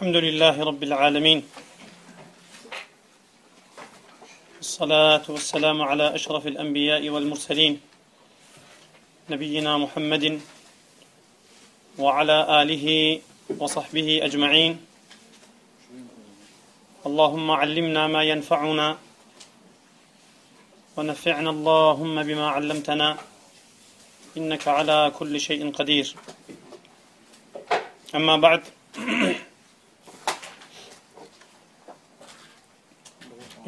الحمد لله رب العالمين. الصلاة والسلام على أشرف الأنبياء والمرسلين نبينا محمد وعلى آله وصحبه أجمعين. اللهم علمنا ما ينفعنا ونفعنا اللهم بما علمتنا إنك على كل شيء قدير. أما بعد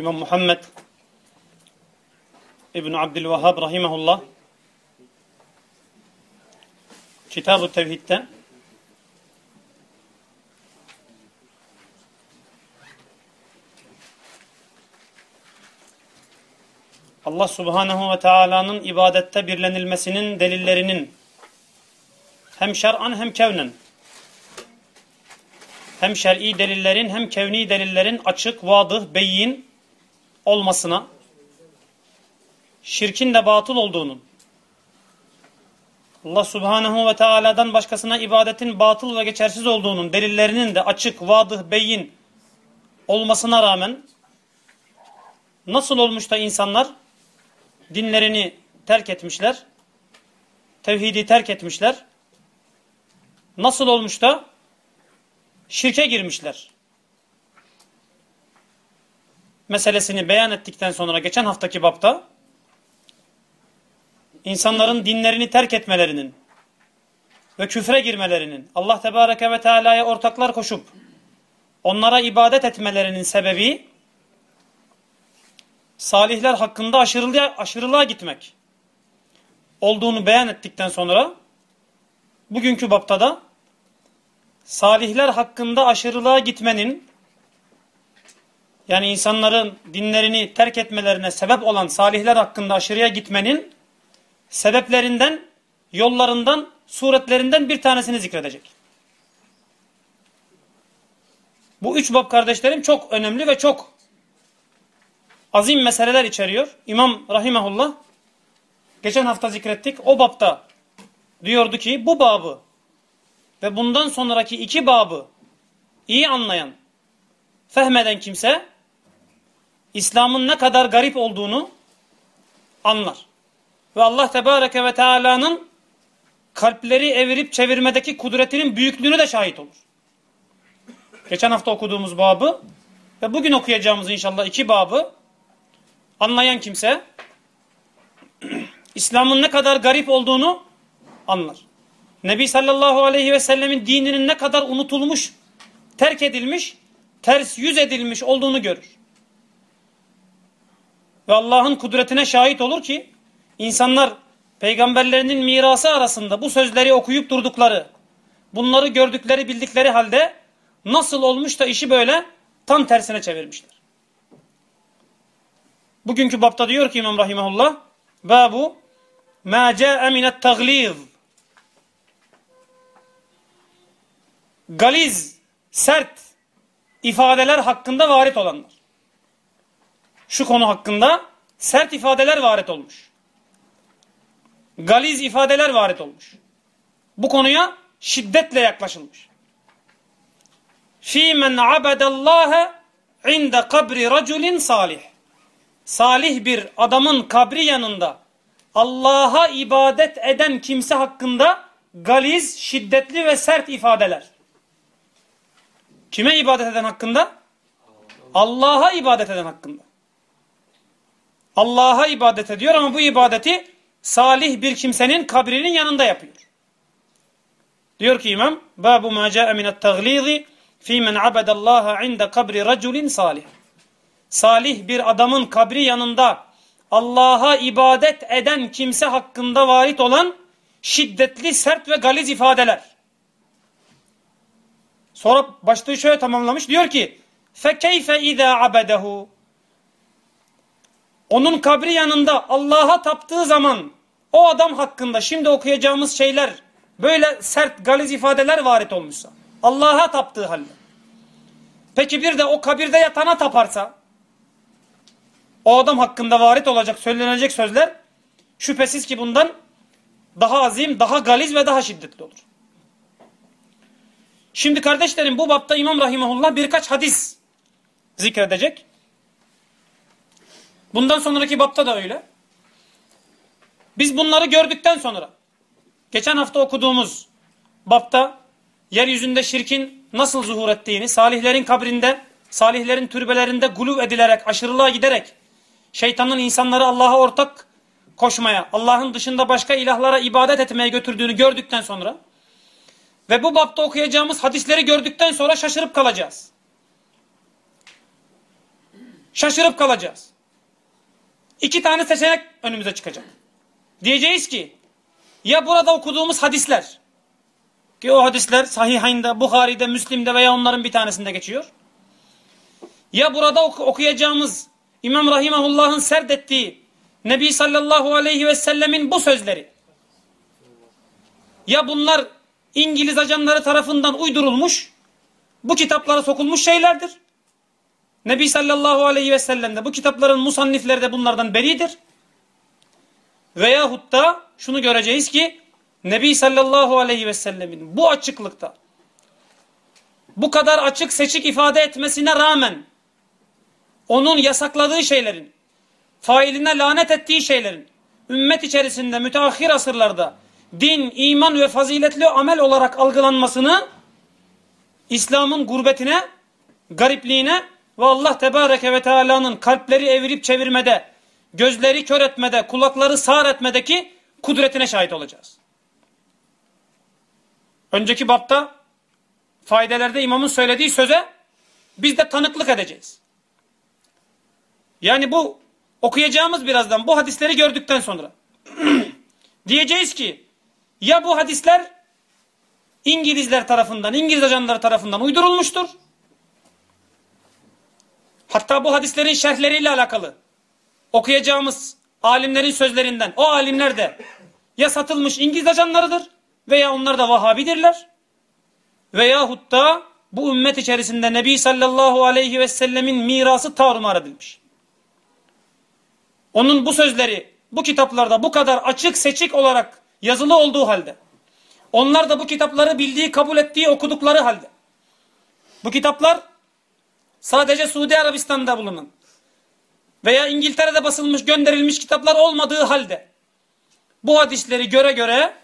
İmam Muhammed İbn Abdülvehhab rahimehullah Kitab-ı Tevhid'de Allah Subhanahu ve Taala'nın ibadette birlenilmesinin delillerinin hem şer'an hem kevnen hem şer'i delillerin hem kevni delillerin açık, vadıh, beyin olmasına, şirkin de batıl olduğunun, Allah Subhanahu ve Teala'dan başkasına ibadetin batıl ve geçersiz olduğunun delillerinin de açık, vadıh, beyin olmasına rağmen nasıl olmuş da insanlar dinlerini terk etmişler, tevhidi terk etmişler, nasıl olmuş da şirke girmişler. Meselesini beyan ettikten sonra geçen haftaki bapta insanların dinlerini terk etmelerinin ve küfre girmelerinin Allah Tebareke ve Teala'ya ortaklar koşup onlara ibadet etmelerinin sebebi salihler hakkında aşırılığa, aşırılığa gitmek olduğunu beyan ettikten sonra bugünkü bapta da salihler hakkında aşırılığa gitmenin yani insanların dinlerini terk etmelerine sebep olan salihler hakkında aşırıya gitmenin sebeplerinden, yollarından, suretlerinden bir tanesini zikredecek. Bu üç bab kardeşlerim çok önemli ve çok azim meseleler içeriyor. İmam Rahimahullah geçen hafta zikrettik. O babda diyordu ki bu babı ve bundan sonraki iki babı iyi anlayan, fehmeden kimse İslam'ın ne kadar garip olduğunu anlar. Ve Allah Tebareke ve Teala'nın kalpleri evirip çevirmedeki kudretinin büyüklüğünü de şahit olur. Geçen hafta okuduğumuz babı ve bugün okuyacağımız inşallah iki babı anlayan kimse İslam'ın ne kadar garip olduğunu anlar. Nebi sallallahu aleyhi ve sellemin dininin ne kadar unutulmuş, terk edilmiş, ters yüz edilmiş olduğunu görür. Ve Allah'ın kudretine şahit olur ki insanlar peygamberlerinin mirası arasında bu sözleri okuyup durdukları, bunları gördükleri bildikleri halde nasıl olmuş da işi böyle tam tersine çevirmişler. Bugünkü bapta diyor ki İmam Rahimahullah, Babu ma ca'e minet tagliz galiz, sert ifadeler hakkında varit olanlar. Şu konu hakkında sert ifadeler varit olmuş. Galiz ifadeler varit olmuş. Bu konuya şiddetle yaklaşılmış. Fi men abadallaha inde kabri raculin salih. Salih bir adamın kabri yanında Allah'a ibadet eden kimse hakkında galiz, şiddetli ve sert ifadeler. Kime ibadet eden hakkında? Allah'a ibadet eden hakkında. Allah'a ibadet ediyor ama bu ibadeti salih bir kimsenin kabrinin yanında yapıyor. Diyor ki imam, Babu ma ca'e minet taglizi fi men abedallaha inde kabri raculin salih. Salih bir adamın kabri yanında Allah'a ibadet eden kimse hakkında varit olan şiddetli, sert ve galiz ifadeler. Sonra başlığı şöyle tamamlamış. Diyor ki فَكَيْفَ اِذَا عَبَدَهُ onun kabri yanında Allah'a taptığı zaman o adam hakkında şimdi okuyacağımız şeyler böyle sert galiz ifadeler varit olmuşsa Allah'a taptığı halde. Peki bir de o kabirde yatana taparsa o adam hakkında varit olacak söylenecek sözler şüphesiz ki bundan daha azim, daha galiz ve daha şiddetli olur. Şimdi kardeşlerim bu bapta İmam Rahimahullah birkaç hadis zikredecek. Bundan sonraki bapta da öyle. Biz bunları gördükten sonra geçen hafta okuduğumuz bapta yeryüzünde şirkin nasıl zuhur ettiğini, salihlerin kabrinde, salihlerin türbelerinde guluv edilerek, aşırılığa giderek şeytanın insanları Allah'a ortak koşmaya, Allah'ın dışında başka ilahlara ibadet etmeye götürdüğünü gördükten sonra ve bu bapta okuyacağımız hadisleri gördükten sonra şaşırıp kalacağız. Şaşırıp kalacağız. İki tane seçenek önümüze çıkacak. Diyeceğiz ki ya burada okuduğumuz hadisler ki o hadisler Sahihayn'de, Bukhari'de, Müslim'de veya onların bir tanesinde geçiyor. Ya burada ok okuyacağımız İmam Rahimahullah'ın serdettiği Nebi sallallahu aleyhi ve sellemin bu sözleri ya bunlar İngiliz ajanları tarafından uydurulmuş bu kitaplara sokulmuş şeylerdir. Nebi sallallahu aleyhi ve sellem de bu kitapların musannifleri de bunlardan beridir. Veyahut da şunu göreceğiz ki Nebi sallallahu aleyhi ve sellemin bu açıklıkta bu kadar açık seçik ifade etmesine rağmen onun yasakladığı şeylerin failine lanet ettiği şeylerin ümmet içerisinde müteahhir asırlarda din, iman ve faziletli amel olarak algılanmasını İslam'ın gurbetine, garipliğine ve Allah Tebareke ve Teala'nın kalpleri evirip çevirmede, gözleri kör etmede, kulakları sağır etmedeki kudretine şahit olacağız. Önceki bapta faydelerde imamın söylediği söze biz de tanıklık edeceğiz. Yani bu okuyacağımız birazdan bu hadisleri gördükten sonra diyeceğiz ki ya bu hadisler İngilizler tarafından, İngiliz ajanları tarafından uydurulmuştur. Hatta bu hadislerin şerhleriyle alakalı okuyacağımız alimlerin sözlerinden o alimler de ya satılmış İngiliz ajanlarıdır veya onlar da Vahabidirler veyahut da bu ümmet içerisinde Nebi sallallahu aleyhi ve sellemin mirası tarumar edilmiş. Onun bu sözleri bu kitaplarda bu kadar açık seçik olarak yazılı olduğu halde onlar da bu kitapları bildiği, kabul ettiği, okudukları halde bu kitaplar sadece Suudi Arabistan'da bulunan veya İngiltere'de basılmış, gönderilmiş kitaplar olmadığı halde bu hadisleri göre göre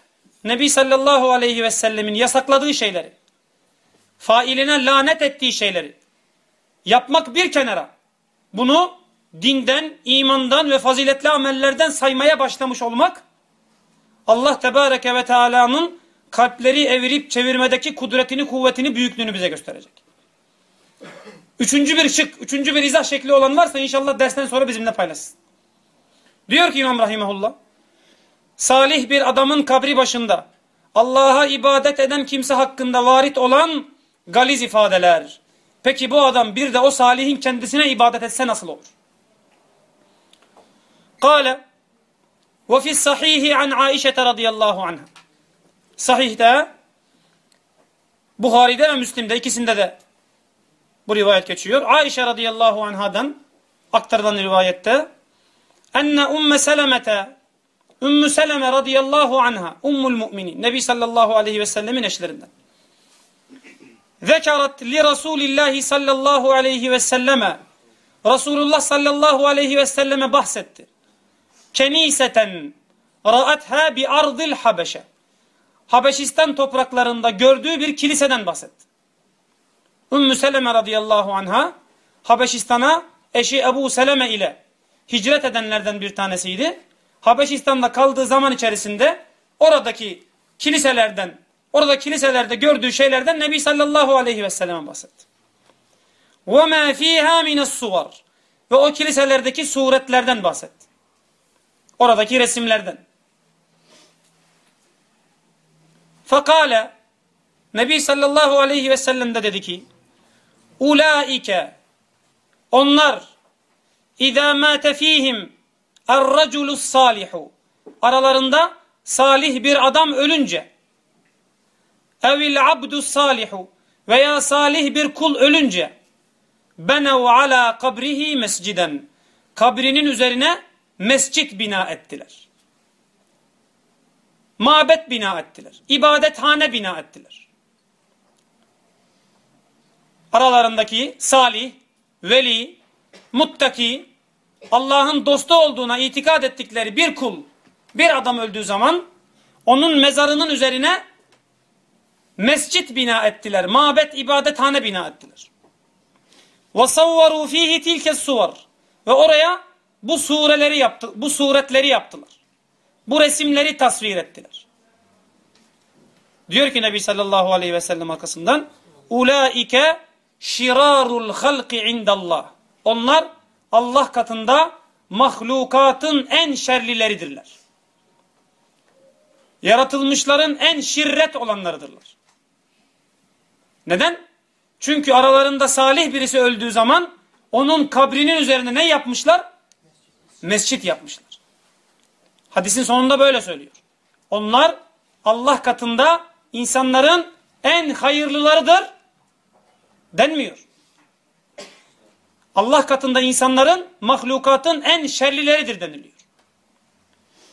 Nebi sallallahu aleyhi ve sellemin yasakladığı şeyleri, failine lanet ettiği şeyleri yapmak bir kenara bunu dinden, imandan ve faziletli amellerden saymaya başlamış olmak Allah Tebareke ve Teala'nın kalpleri evirip çevirmedeki kudretini, kuvvetini, büyüklüğünü bize gösterecek. Üçüncü bir şık, üçüncü bir izah şekli olan varsa inşallah dersten sonra bizimle paylaşsın. Diyor ki İmam Rahimahullah, salih bir adamın kabri başında Allah'a ibadet eden kimse hakkında varit olan galiz ifadeler. Peki bu adam bir de o salihin kendisine ibadet etse nasıl olur? Kale ve fi sahihi an Aişe radıyallahu anha. Sahihte Buhari'de ve Müslim'de ikisinde de bu rivayet geçiyor. Aişe radıyallahu anhadan aktarılan rivayette enne umme selemete Ümmü Seleme radıyallahu anha ummul müminin Nebi sallallahu aleyhi ve sellemin eşlerinden. Zekarat li Resulillahi sallallahu aleyhi ve selleme Resulullah sallallahu aleyhi ve selleme bahsetti keniseten ra'atha bi ardil habeşe. Habeşistan topraklarında gördüğü bir kiliseden bahsetti. Ümmü Seleme radıyallahu anha Habeşistan'a eşi Ebu Seleme ile hicret edenlerden bir tanesiydi. Habeşistan'da kaldığı zaman içerisinde oradaki kiliselerden, orada kiliselerde gördüğü şeylerden Nebi sallallahu aleyhi ve selleme bahsetti. وَمَا ف۪يهَا مِنَ السُّوَرِ Ve o kiliselerdeki suretlerden bahsetti. Oradaki resimlerden. Fakale Nebi sallallahu aleyhi ve sellem de dedi ki Ulaike onlar İzâ mâte fîhim er-raculus salihu aralarında salih bir adam ölünce evil abdus salihu veya salih bir kul ölünce benev ala kabrihi mesciden kabrinin üzerine mescit bina ettiler. Mabet bina ettiler. İbadethane bina ettiler aralarındaki salih, veli, muttaki, Allah'ın dostu olduğuna itikad ettikleri bir kul, bir adam öldüğü zaman onun mezarının üzerine mescit bina ettiler. Mabet ibadethane bina ettiler. وَصَوَّرُوا ف۪يهِ تِلْكَ السُّوَرِ Ve oraya bu sureleri yaptı, bu suretleri yaptılar. Bu resimleri tasvir ettiler. Diyor ki Nebi sallallahu aleyhi ve sellem arkasından Ulaike şirarul halki indallah. Onlar Allah katında mahlukatın en şerlileridirler. Yaratılmışların en şirret olanlarıdırlar. Neden? Çünkü aralarında salih birisi öldüğü zaman onun kabrinin üzerine ne yapmışlar? Mescit yapmışlar. Hadisin sonunda böyle söylüyor. Onlar Allah katında insanların en hayırlılarıdır denmiyor. Allah katında insanların, mahlukatın en şerlileridir deniliyor.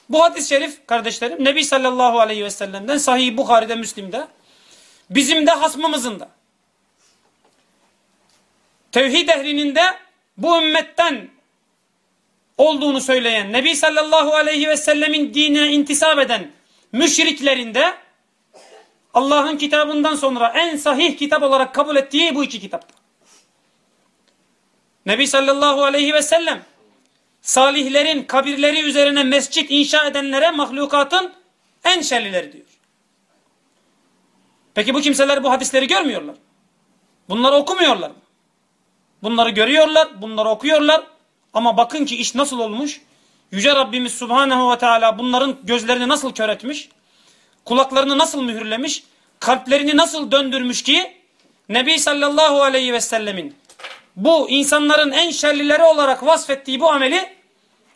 Bu hadis-i şerif kardeşlerim Nebi sallallahu aleyhi ve sellem'den sahih Bukhari'de, Müslim'de bizim de hasmımızın da tevhid ehlinin de bu ümmetten olduğunu söyleyen Nebi sallallahu aleyhi ve sellemin dinine intisap eden müşriklerin de Allah'ın kitabından sonra en sahih kitap olarak kabul ettiği bu iki kitapta. Nebi sallallahu aleyhi ve sellem salihlerin kabirleri üzerine mescit inşa edenlere mahlukatın en şerlileri diyor. Peki bu kimseler bu hadisleri görmüyorlar. Bunları okumuyorlar mı? Bunları görüyorlar, bunları okuyorlar. Ama bakın ki iş nasıl olmuş? Yüce Rabbimiz Subhanahu ve Teala bunların gözlerini nasıl kör etmiş? Kulaklarını nasıl mühürlemiş? Kalplerini nasıl döndürmüş ki? Nebi sallallahu aleyhi ve sellemin bu insanların en şerlileri olarak vasfettiği bu ameli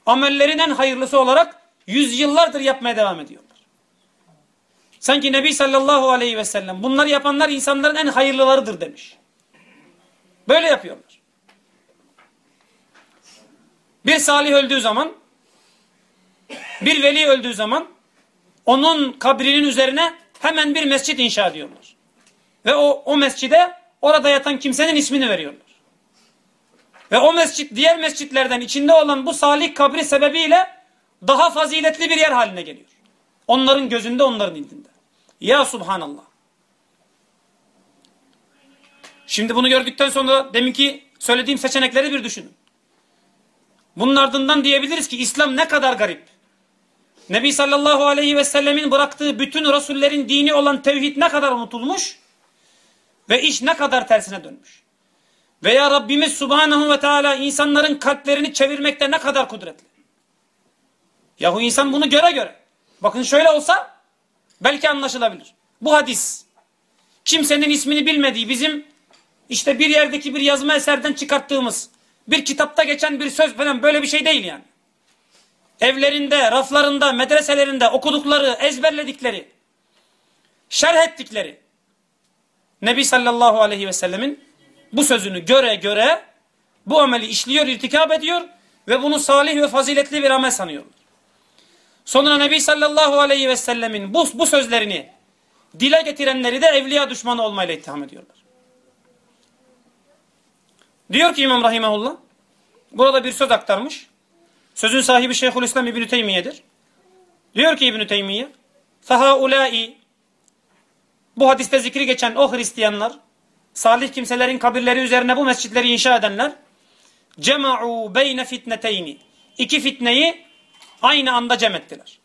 amellerin en hayırlısı olarak yüzyıllardır yapmaya devam ediyorlar. Sanki Nebi sallallahu aleyhi ve sellem bunları yapanlar insanların en hayırlılarıdır demiş. Böyle yapıyorlar. Bir salih öldüğü zaman bir veli öldüğü zaman onun kabrinin üzerine hemen bir mescit inşa ediyorlar. Ve o, o mescide orada yatan kimsenin ismini veriyorlar. Ve o mescit diğer mescitlerden içinde olan bu salih kabri sebebiyle daha faziletli bir yer haline geliyor. Onların gözünde onların indinde. Ya Subhanallah. Şimdi bunu gördükten sonra deminki söylediğim seçenekleri bir düşünün. Bunun ardından diyebiliriz ki İslam ne kadar garip. Nebi sallallahu aleyhi ve sellemin bıraktığı bütün Resullerin dini olan tevhid ne kadar unutulmuş ve iş ne kadar tersine dönmüş. Veya Rabbimiz subhanahu ve teala insanların kalplerini çevirmekte ne kadar kudretli. Yahu insan bunu göre göre. Bakın şöyle olsa belki anlaşılabilir. Bu hadis kimsenin ismini bilmediği bizim işte bir yerdeki bir yazma eserden çıkarttığımız bir kitapta geçen bir söz falan böyle bir şey değil yani. Evlerinde, raflarında, medreselerinde okudukları, ezberledikleri, şerh ettikleri Nebi sallallahu aleyhi ve sellemin bu sözünü göre göre bu ameli işliyor, irtikap ediyor ve bunu salih ve faziletli bir amel sanıyorlar. Sonra Nebi sallallahu aleyhi ve sellemin bu, bu sözlerini dile getirenleri de evliya düşmanı olmayla itham ediyorlar. Diyor ki İmam Rahimahullah, burada bir söz aktarmış. Sözün sahibi Şeyhülislam İbn Teymiye'dir. Diyor ki İbn Teymiye: "Fehaulai bu hadiste zikri geçen o Hristiyanlar, salih kimselerin kabirleri üzerine bu mescitleri inşa edenler cema'u beyne fitneteyni. İki fitneyi aynı anda cem ettiler.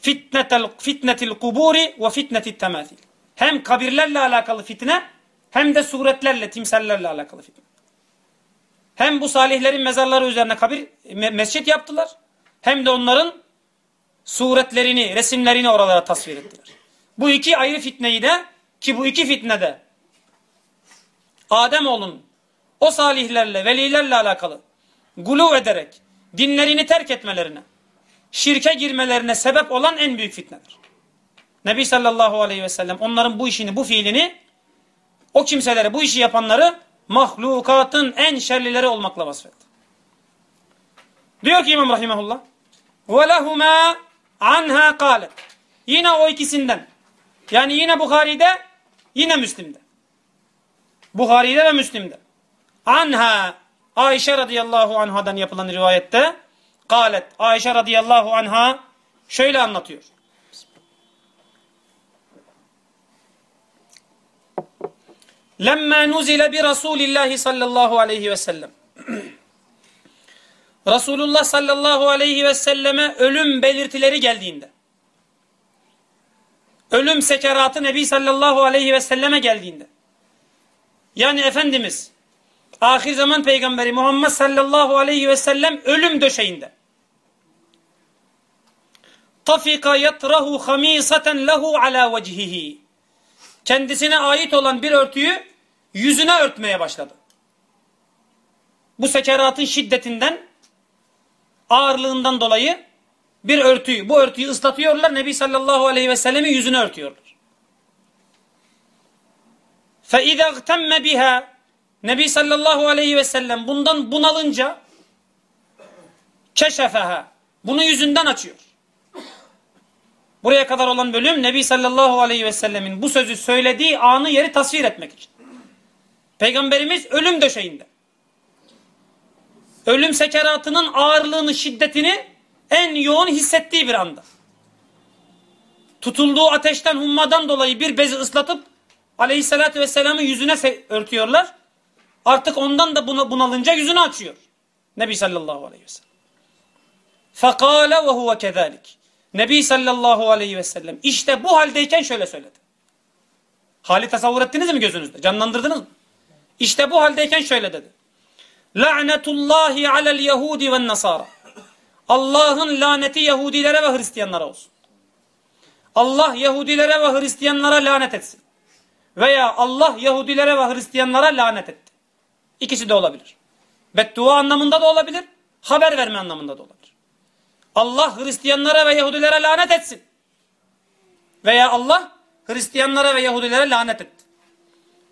Fitnetel, fitnetil kuburi ve fitnetil temasil. Hem kabirlerle alakalı fitne hem de suretlerle, timsellerle alakalı fitne. Hem bu salihlerin mezarları üzerine kabir, mescit yaptılar. Hem de onların suretlerini, resimlerini oralara tasvir ettiler. Bu iki ayrı fitneyi de ki bu iki fitnede Ademoğlunun o salihlerle, velilerle alakalı gulu ederek dinlerini terk etmelerine, şirke girmelerine sebep olan en büyük fitnedir. Nebi sallallahu aleyhi ve sellem onların bu işini, bu fiilini o kimseleri, bu işi yapanları mahlukatın en şerlileri olmakla vasfetti. Diyor ki İmam Rahimahullah وَلَهُمَا anha قَالَتْ Yine o ikisinden yani yine Bukhari'de yine Müslim'de. Buhari'de ve Müslim'de. Anha Ayşe radıyallahu anhadan yapılan rivayette galet Ayşe radıyallahu anha şöyle anlatıyor. Lemma nuzile bi Rasulillahi sallallahu aleyhi ve sellem. Resulullah sallallahu aleyhi ve selleme ölüm belirtileri geldiğinde, ölüm sekeratı Nebi sallallahu aleyhi ve selleme geldiğinde, yani Efendimiz, ahir zaman peygamberi Muhammed sallallahu aleyhi ve sellem ölüm döşeğinde, tafika yatrahu hamisaten lehu ala vecihihi, kendisine ait olan bir örtüyü yüzüne örtmeye başladı. Bu sekeratın şiddetinden ağırlığından dolayı bir örtüyü, bu örtüyü ıslatıyorlar. Nebi sallallahu aleyhi ve sellemin yüzünü örtüyorlar. فَاِذَا اغْتَمَّ بِهَا Nebi sallallahu aleyhi ve sellem bundan bunalınca keşefeha bunu yüzünden açıyor. Buraya kadar olan bölüm Nebi sallallahu aleyhi ve sellemin bu sözü söylediği anı yeri tasvir etmek için. Peygamberimiz ölüm döşeğinde ölüm sekeratının ağırlığını, şiddetini en yoğun hissettiği bir anda. Tutulduğu ateşten, hummadan dolayı bir bezi ıslatıp aleyhissalatü vesselamın yüzüne örtüyorlar. Artık ondan da buna bunalınca yüzünü açıyor. Nebi sallallahu aleyhi ve sellem. Ve huve kezalik. Nebi sallallahu aleyhi ve sellem işte bu haldeyken şöyle söyledi. Hali tasavvur ettiniz mi gözünüzde? Canlandırdınız mı? İşte bu haldeyken şöyle dedi. La'netullahi alel yehudi ve nasara. Allah'ın laneti Yahudilere ve Hristiyanlara olsun. Allah Yahudilere ve Hristiyanlara lanet etsin. Veya Allah Yahudilere ve Hristiyanlara lanet etti. İkisi de olabilir. Beddua anlamında da olabilir. Haber verme anlamında da olabilir. Allah Hristiyanlara ve Yahudilere lanet etsin. Veya Allah Hristiyanlara ve Yahudilere lanet etti.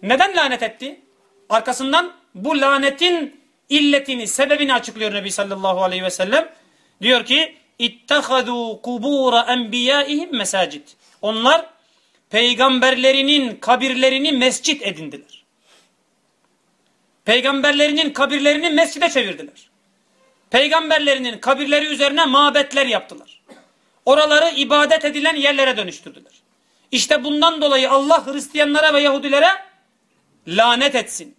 Neden lanet etti? Arkasından bu lanetin illetini, sebebini açıklıyor Nebi sallallahu aleyhi ve sellem. Diyor ki ittehadu kubura enbiyaihim mesacid. Onlar peygamberlerinin kabirlerini mescit edindiler. Peygamberlerinin kabirlerini mescide çevirdiler Peygamberlerinin kabirleri üzerine mabetler yaptılar. Oraları ibadet edilen yerlere dönüştürdüler. İşte bundan dolayı Allah Hristiyanlara ve Yahudilere lanet etsin.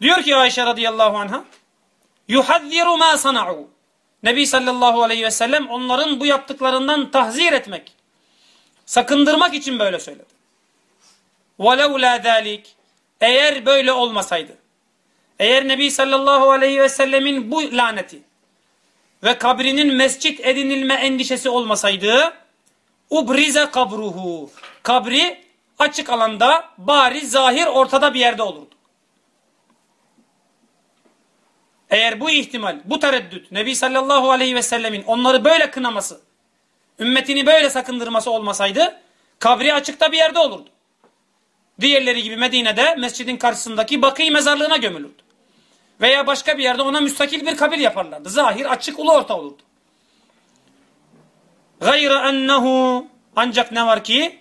Diyor ki Ayşe radıyallahu anha yuhazziru ma sana'u. Nebi sallallahu aleyhi ve sellem onların bu yaptıklarından tahzir etmek, sakındırmak için böyle söyledi. وَلَوْ لَا Eğer böyle olmasaydı, eğer Nebi sallallahu aleyhi ve sellemin bu laneti ve kabrinin mescit edinilme endişesi olmasaydı, ubrize kabruhu, kabri açık alanda, bariz, zahir, ortada bir yerde olurdu. Eğer bu ihtimal, bu tereddüt Nebi sallallahu aleyhi ve sellemin onları böyle kınaması, ümmetini böyle sakındırması olmasaydı kabri açıkta bir yerde olurdu. Diğerleri gibi Medine'de mescidin karşısındaki Bakı mezarlığına gömülürdü. Veya başka bir yerde ona müstakil bir kabir yaparlardı. Zahir, açık, ulu orta olurdu. Gayra ennehu ancak ne var ki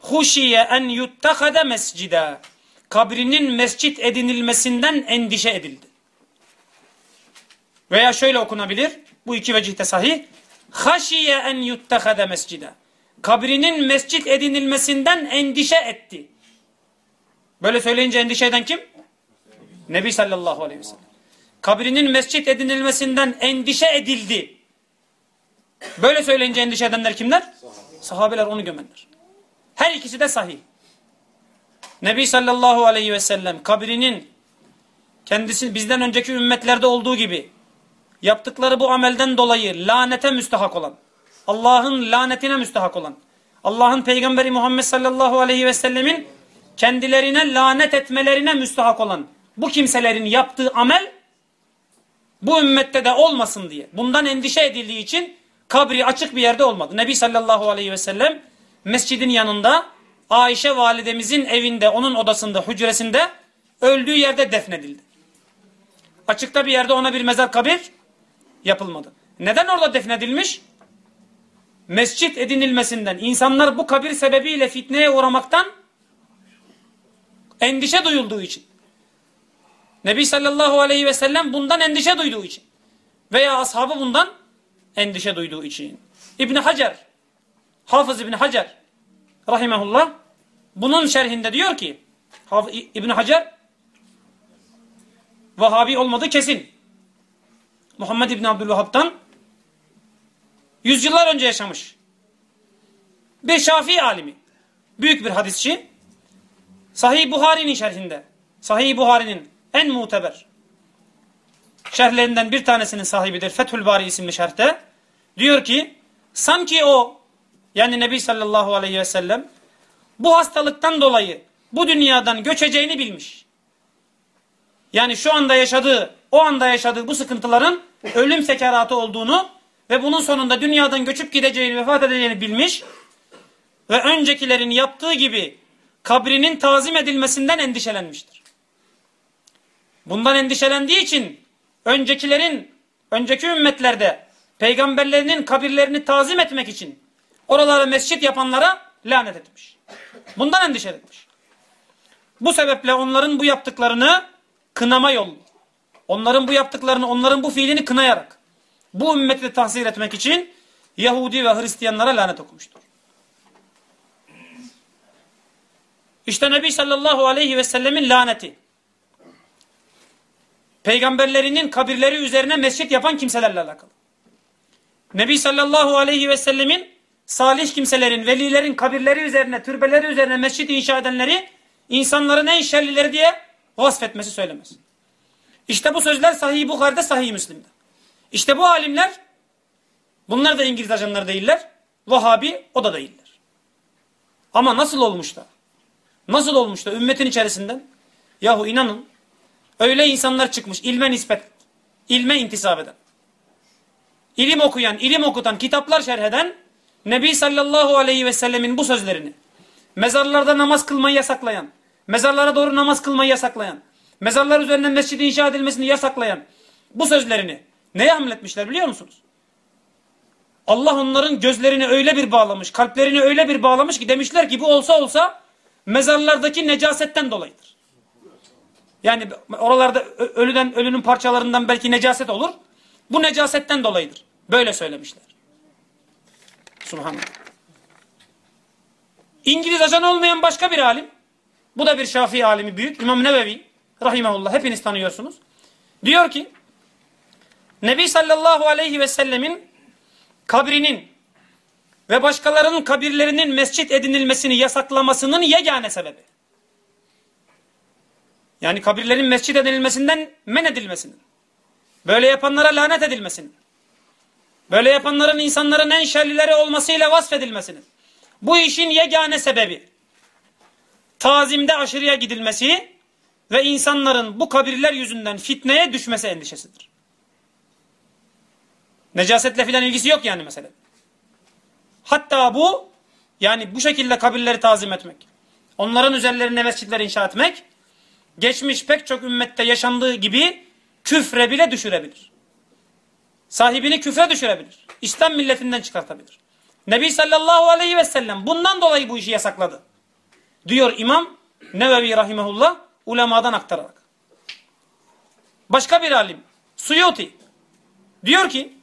huşiye en yuttakade mescida kabrinin mescit edinilmesinden endişe edildi. Veya şöyle okunabilir. Bu iki vecihte sahih. Haşiye en yuttehade mescide. Kabrinin mescit edinilmesinden endişe etti. Böyle söyleyince endişe eden kim? Nebi sallallahu aleyhi ve sellem. Kabrinin mescit edinilmesinden endişe edildi. Böyle söyleyince endişe edenler kimler? Sahabeler onu gömenler. Her ikisi de sahih. Nebi sallallahu aleyhi ve sellem kabrinin kendisi bizden önceki ümmetlerde olduğu gibi yaptıkları bu amelden dolayı lanete müstahak olan, Allah'ın lanetine müstahak olan, Allah'ın peygamberi Muhammed sallallahu aleyhi ve sellemin kendilerine lanet etmelerine müstahak olan bu kimselerin yaptığı amel bu ümmette de olmasın diye. Bundan endişe edildiği için kabri açık bir yerde olmadı. Nebi sallallahu aleyhi ve sellem mescidin yanında Ayşe validemizin evinde, onun odasında, hücresinde öldüğü yerde defnedildi. Açıkta bir yerde ona bir mezar kabir yapılmadı. Neden orada defnedilmiş? Mescit edinilmesinden, insanlar bu kabir sebebiyle fitneye uğramaktan Endişe duyulduğu için. Nebi sallallahu aleyhi ve sellem bundan endişe duyduğu için. Veya ashabı bundan endişe duyduğu için. İbn Hacer, Hafız İbn Hacer rahimehullah bunun şerhinde diyor ki İbn Hacer Vahabi olmadığı kesin. Muhammed İbn Abdülvahhab'tan yüzyıllar önce yaşamış. Bir Şafii alimi. Büyük bir hadisçi. Sahih Buhari'nin şerhinde. Sahih Buhari'nin en muteber şerhlerinden bir tanesinin sahibidir. Fethül Bari isimli şerhte. Diyor ki sanki o yani Nebi sallallahu aleyhi ve sellem bu hastalıktan dolayı bu dünyadan göçeceğini bilmiş. Yani şu anda yaşadığı, o anda yaşadığı bu sıkıntıların ölüm sekeratı olduğunu ve bunun sonunda dünyadan göçüp gideceğini, vefat edeceğini bilmiş ve öncekilerin yaptığı gibi kabrinin tazim edilmesinden endişelenmiştir. Bundan endişelendiği için öncekilerin, önceki ümmetlerde peygamberlerinin kabirlerini tazim etmek için oralara mescit yapanlara lanet etmiş. Bundan endişe etmiş. Bu sebeple onların bu yaptıklarını kınama yolu. Onların bu yaptıklarını, onların bu fiilini kınayarak bu ümmeti tahsil etmek için Yahudi ve Hristiyanlara lanet okumuştur. İşte Nebi sallallahu aleyhi ve sellemin laneti. Peygamberlerinin kabirleri üzerine mescit yapan kimselerle alakalı. Nebi sallallahu aleyhi ve sellemin salih kimselerin, velilerin kabirleri üzerine, türbeleri üzerine mescit inşa edenleri insanların en şerlileri diye vasfetmesi söylemez. İşte bu sözler Sahih Bukhari'de, Sahih Müslim'de. İşte bu alimler, bunlar da İngiliz ajanları değiller, Vahabi o da değiller. Ama nasıl olmuş da? Nasıl olmuş da ümmetin içerisinden? Yahu inanın, öyle insanlar çıkmış, ilme nispet, ilme intisap eden. İlim okuyan, ilim okutan, kitaplar şerh eden, Nebi sallallahu aleyhi ve sellemin bu sözlerini, mezarlarda namaz kılmayı yasaklayan, mezarlara doğru namaz kılmayı yasaklayan, mezarlar üzerinden mescidi inşa edilmesini yasaklayan bu sözlerini neye hamletmişler biliyor musunuz? Allah onların gözlerini öyle bir bağlamış, kalplerini öyle bir bağlamış ki demişler ki bu olsa olsa mezarlardaki necasetten dolayıdır. Yani oralarda ölüden ölünün parçalarından belki necaset olur. Bu necasetten dolayıdır. Böyle söylemişler. Subhanallah. İngiliz ajan olmayan başka bir alim bu da bir Şafii alimi büyük. İmam Nevevi rahimahullah hepiniz tanıyorsunuz. Diyor ki Nebi sallallahu aleyhi ve sellemin kabrinin ve başkalarının kabirlerinin mescit edinilmesini yasaklamasının yegane sebebi. Yani kabirlerin mescit edilmesinden men edilmesinin. Böyle yapanlara lanet edilmesinin. Böyle yapanların insanların en şerlileri olmasıyla vasfedilmesinin. Bu işin yegane sebebi tazimde aşırıya gidilmesi ve insanların bu kabirler yüzünden fitneye düşmesi endişesidir. Necasetle filan ilgisi yok yani mesela. Hatta bu yani bu şekilde kabirleri tazim etmek, onların üzerlerine mescitler inşa etmek, geçmiş pek çok ümmette yaşandığı gibi küfre bile düşürebilir. Sahibini küfre düşürebilir. İslam milletinden çıkartabilir. Nebi sallallahu aleyhi ve sellem bundan dolayı bu işi yasakladı diyor İmam Nevevi Rahimahullah ulemadan aktararak. Başka bir alim Suyuti diyor ki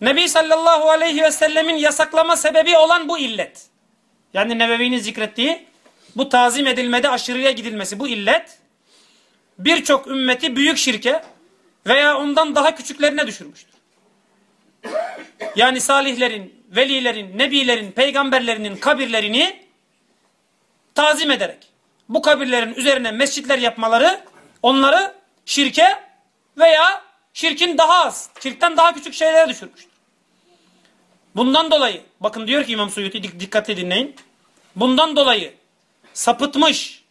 Nebi sallallahu aleyhi ve sellemin yasaklama sebebi olan bu illet. Yani Nevevi'nin zikrettiği bu tazim edilmede aşırıya gidilmesi bu illet birçok ümmeti büyük şirke veya ondan daha küçüklerine düşürmüştür. Yani salihlerin, velilerin, nebilerin, peygamberlerinin kabirlerini tazim ederek bu kabirlerin üzerine mescitler yapmaları onları şirke veya şirkin daha az, şirkten daha küçük şeylere düşürmüştür. Bundan dolayı, bakın diyor ki İmam Suyuti, dikkatli dinleyin. Bundan dolayı sapıtmış,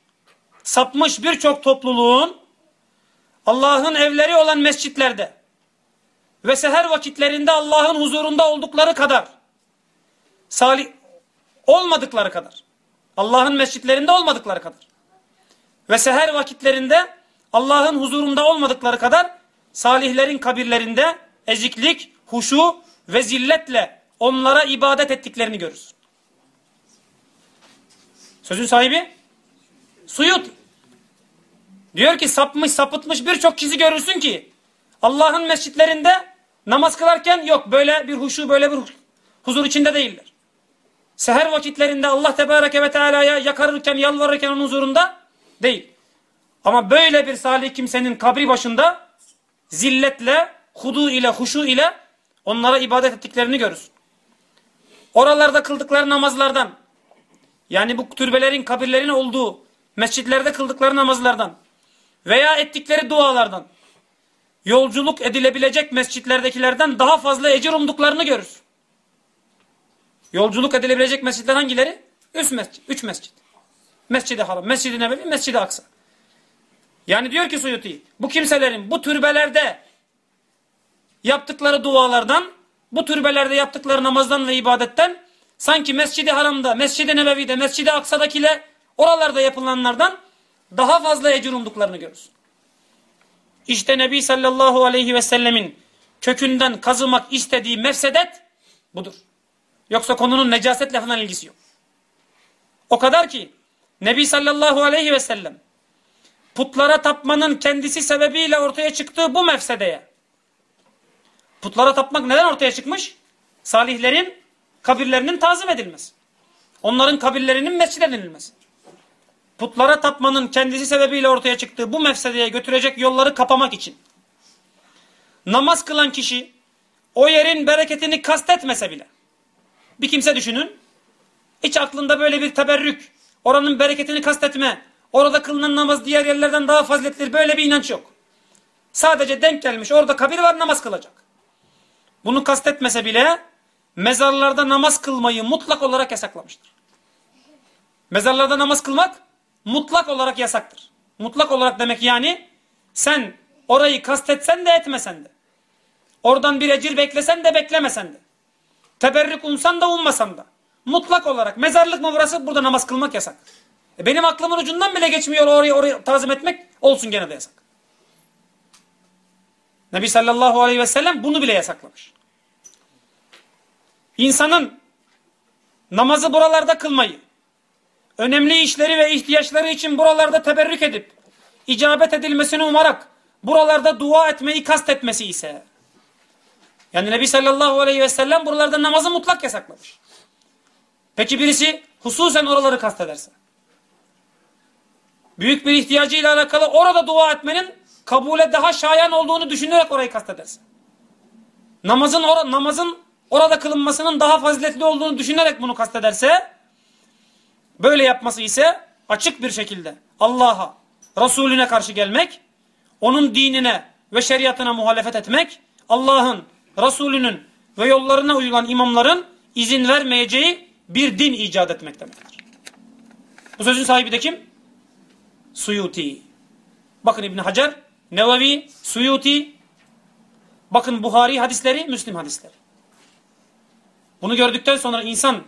sapmış birçok topluluğun Allah'ın evleri olan mescitlerde ve seher vakitlerinde Allah'ın huzurunda oldukları kadar salih olmadıkları kadar Allah'ın mescitlerinde olmadıkları kadar ve seher vakitlerinde Allah'ın huzurunda olmadıkları kadar salihlerin kabirlerinde eziklik, huşu ve zilletle onlara ibadet ettiklerini görürüz. Sözün sahibi Suyut. Diyor ki sapmış sapıtmış birçok kişi görürsün ki Allah'ın mescitlerinde namaz kılarken yok böyle bir huşu böyle bir huzur içinde değiller. Seher vakitlerinde Allah Tebareke ve Teala'ya yakarırken yalvarırken onun huzurunda değil. Ama böyle bir salih kimsenin kabri başında zilletle, hudu ile, huşu ile onlara ibadet ettiklerini görürüz. Oralarda kıldıkları namazlardan, yani bu türbelerin, kabirlerin olduğu mescitlerde kıldıkları namazlardan veya ettikleri dualardan yolculuk edilebilecek mescitlerdekilerden daha fazla ecir umduklarını görürüz. Yolculuk edilebilecek mescitler hangileri? Üç mescit. Üç mescit. Mescid-i Haram, Mescid-i Nebevi, Mescid-i Aksa. Yani diyor ki Suyuti, bu kimselerin bu türbelerde yaptıkları dualardan, bu türbelerde yaptıkları namazdan ve ibadetten sanki Mescid-i Haram'da, Mescid-i Nebevi'de, Mescid-i Aksa'dakiyle oralarda yapılanlardan daha fazla ecir umduklarını görürüz. İşte Nebi sallallahu aleyhi ve sellemin kökünden kazımak istediği mefsedet budur. Yoksa konunun necasetle falan ilgisi yok. O kadar ki Nebi sallallahu aleyhi ve sellem putlara tapmanın kendisi sebebiyle ortaya çıktığı bu mefsedeye putlara tapmak neden ortaya çıkmış? Salihlerin kabirlerinin tazim edilmesi. Onların kabirlerinin mescid edilmesi. Putlara tapmanın kendisi sebebiyle ortaya çıktığı bu mefsedeye götürecek yolları kapamak için. Namaz kılan kişi o yerin bereketini kastetmese bile bir kimse düşünün. Hiç aklında böyle bir teberrük, oranın bereketini kastetme, orada kılınan namaz diğer yerlerden daha faziletlidir. Böyle bir inanç yok. Sadece denk gelmiş orada kabir var namaz kılacak. Bunu kastetmese bile mezarlarda namaz kılmayı mutlak olarak yasaklamıştır. Mezarlarda namaz kılmak mutlak olarak yasaktır. Mutlak olarak demek yani sen orayı kastetsen de etmesen de. Oradan bir ecir beklesen de beklemesen de. Teberrük umsan da ummasan da. Mutlak olarak mezarlık mı burası burada namaz kılmak yasak. E benim aklımın ucundan bile geçmiyor orayı oraya tazim etmek olsun gene de yasak. Nebi sallallahu aleyhi ve sellem bunu bile yasaklamış. İnsanın namazı buralarda kılmayı, önemli işleri ve ihtiyaçları için buralarda teberrük edip, icabet edilmesini umarak, buralarda dua etmeyi kastetmesi ise, yani Nebi sallallahu aleyhi ve sellem buralarda namazı mutlak yasaklamış. Peki birisi hususen oraları kastederse, büyük bir ihtiyacıyla alakalı orada dua etmenin kabule daha şayan olduğunu düşünerek orayı kastederse, namazın, or namazın orada kılınmasının daha faziletli olduğunu düşünerek bunu kastederse, böyle yapması ise açık bir şekilde Allah'a, Resulüne karşı gelmek, onun dinine ve şeriatına muhalefet etmek, Allah'ın, Resulünün ve yollarına uyulan imamların izin vermeyeceği bir din icat etmek demektir. Bu sözün sahibi de kim? Suyuti. Bakın İbn Hacer, Nevevi, Suyuti. Bakın Buhari hadisleri, Müslim hadisleri. Bunu gördükten sonra insan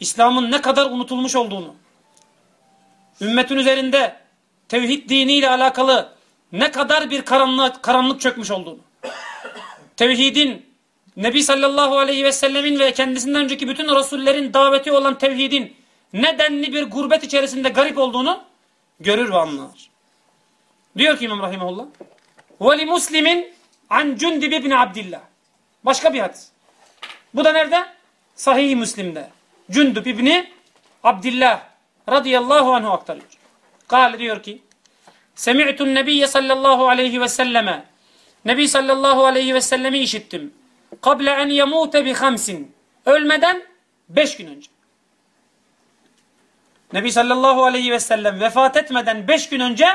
İslam'ın ne kadar unutulmuş olduğunu, ümmetin üzerinde tevhid diniyle alakalı ne kadar bir karanlık, karanlık çökmüş olduğunu, tevhidin, Nebi sallallahu aleyhi ve sellemin ve kendisinden önceki bütün Resullerin daveti olan tevhidin nedenli bir gurbet içerisinde garip olduğunu görür ve anlar. Diyor ki İmam Rahimahullah, وَلِ muslimin an Cündib ibn Abdillah. Başka bir hadis. Bu da nerede? Sahih-i Müslim'de. Cündüb İbni Abdillah radıyallahu anhu aktarıyor. Kale diyor ki Semi'tun nebiyye sallallahu aleyhi ve selleme Nebi sallallahu aleyhi ve sellemi işittim. Kable en yemute bi hamsin. Ölmeden beş gün önce. Nebi sallallahu aleyhi ve sellem vefat etmeden beş gün önce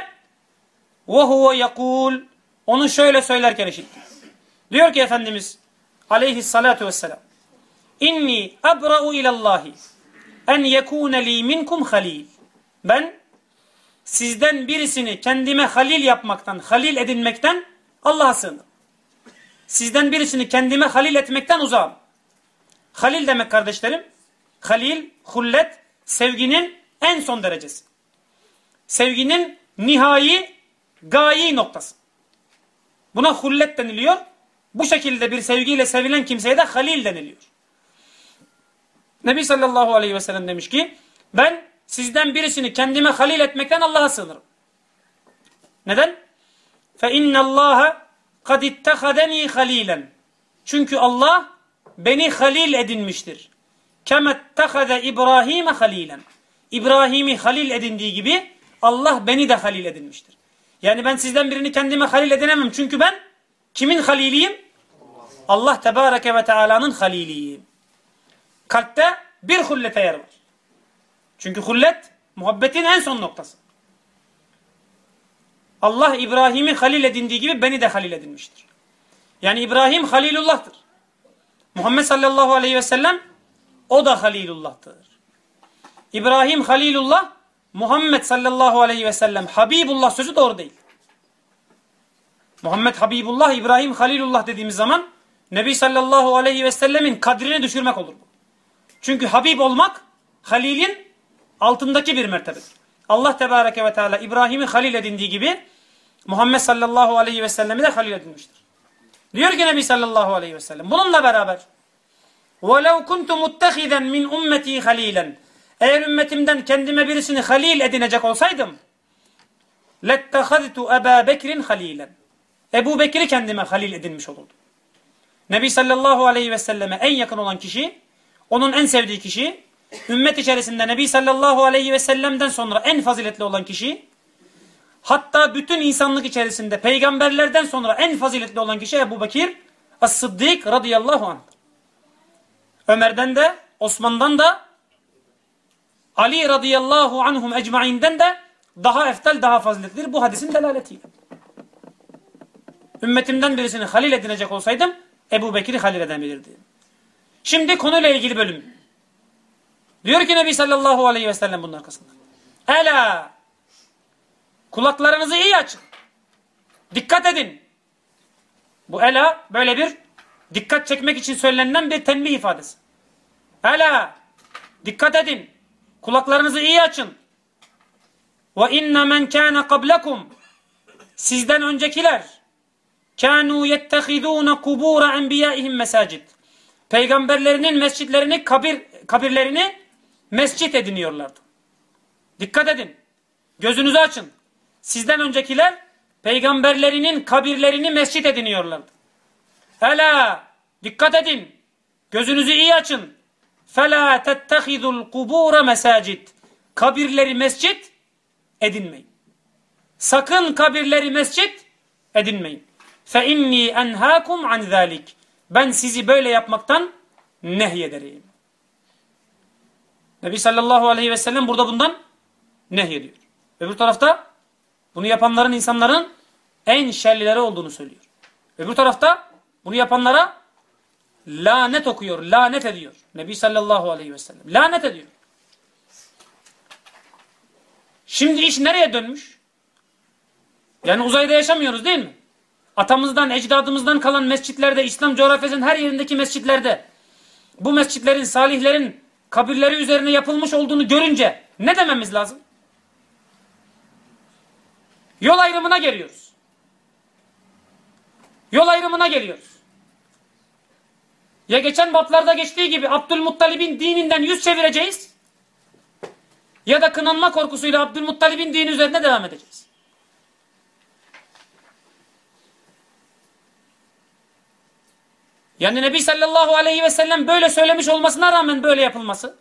ve huve yakul onu şöyle söylerken işittim. Diyor ki Efendimiz aleyhissalatu vesselam İnni abra'u ilallahi en yekune li minkum halil. Ben sizden birisini kendime halil yapmaktan, halil edinmekten Allah'a sığınırım. Sizden birisini kendime halil etmekten uzağım. Halil demek kardeşlerim, halil, hullet, sevginin en son derecesi. Sevginin nihai, gayi noktası. Buna hullet deniliyor. Bu şekilde bir sevgiyle sevilen kimseye de halil deniliyor. Nebi sallallahu aleyhi ve sellem demiş ki ben sizden birisini kendime halil etmekten Allah'a sığınırım. Neden? فَاِنَّ اللّٰهَ قَدْ اتَّخَذَن۪ي خَل۪يلًا Çünkü Allah beni halil edinmiştir. كَمَ اتَّخَذَ İbrahim'e halilen. İbrahim'i halil edindiği gibi Allah beni de halil edinmiştir. Yani ben sizden birini kendime halil edinemem. Çünkü ben kimin haliliyim? Allah Tebareke ve Teala'nın haliliyim. Kalpte bir hullete yer var. Çünkü hullet muhabbetin en son noktası. Allah İbrahim'i halil edindiği gibi beni de halil edinmiştir. Yani İbrahim Halilullah'tır. Muhammed sallallahu aleyhi ve sellem o da Halilullah'tır. İbrahim Halilullah, Muhammed sallallahu aleyhi ve sellem Habibullah sözü doğru değil. Muhammed Habibullah, İbrahim Halilullah dediğimiz zaman Nebi sallallahu aleyhi ve sellemin kadrini düşürmek olur bu. Çünkü Habib olmak Halil'in altındaki bir mertebedir. Allah Tebareke ve Teala İbrahim'i halil edindiği gibi Muhammed sallallahu aleyhi ve sellemi de halil edinmiştir. Diyor ki Nebi sallallahu aleyhi ve sellem bununla beraber وَلَوْ كُنْتُ مُتَّخِذًا مِنْ اُمَّتِي خَل۪يلًا Eğer ümmetimden kendime birisini halil edinecek olsaydım لَتَّخَذْتُ اَبَا بَكْرٍ خَل۪يلًا Ebu Bekir'i kendime halil edinmiş olurdu. Nebi sallallahu aleyhi ve selleme en yakın olan kişi, onun en sevdiği kişi, ümmet içerisinde Nebi sallallahu aleyhi ve sellem'den sonra en faziletli olan kişi, hatta bütün insanlık içerisinde peygamberlerden sonra en faziletli olan kişi Ebu Bekir, As-Sıddık radıyallahu anh. Ömer'den de, Osman'dan da, Ali radıyallahu anhum ecmainden de daha eftel, daha faziletlidir. Bu hadisin delaletiyle. Ümmetimden birisini halil edinecek olsaydım, Ebu Bekir'i halil edebilirdi. Şimdi konuyla ilgili bölüm. Diyor ki Nebi sallallahu aleyhi ve sellem bunun arkasında. Ela kulaklarınızı iyi açın. Dikkat edin. Bu ela böyle bir dikkat çekmek için söylenen bir tenbih ifadesi. Ela dikkat edin. Kulaklarınızı iyi açın. Ve inne men kana qablakum sizden öncekiler kanu yettehidun kubur enbiyaihim mesacid. Peygamberlerinin mescitlerini kabir kabirlerini mescit ediniyorlardı. Dikkat edin. Gözünüzü açın. Sizden öncekiler peygamberlerinin kabirlerini mescit ediniyorlardı. Ela dikkat edin. Gözünüzü iyi açın. Fela tettehidul kubura mesacid. Kabirleri mescit edinmeyin. Sakın kabirleri mescit edinmeyin. Fe inni enhâkum an zâlik. Ben sizi böyle yapmaktan nehyederim. Nebi sallallahu aleyhi ve sellem burada bundan nehyediyor. Öbür tarafta bunu yapanların insanların en şerlileri olduğunu söylüyor. Öbür tarafta bunu yapanlara lanet okuyor, lanet ediyor. Nebi sallallahu aleyhi ve sellem. Lanet ediyor. Şimdi iş nereye dönmüş? Yani uzayda yaşamıyoruz değil mi? Atamızdan, ecdadımızdan kalan mescitlerde, İslam coğrafyasının her yerindeki mescitlerde bu mescitlerin, salihlerin kabirleri üzerine yapılmış olduğunu görünce ne dememiz lazım? Yol ayrımına geliyoruz. Yol ayrımına geliyoruz. Ya geçen baplarda geçtiği gibi Abdülmuttalib'in dininden yüz çevireceğiz ya da kınanma korkusuyla Abdülmuttalib'in dini üzerine devam edeceğiz. Yani Nebi sallallahu aleyhi ve sellem böyle söylemiş olmasına rağmen böyle yapılması.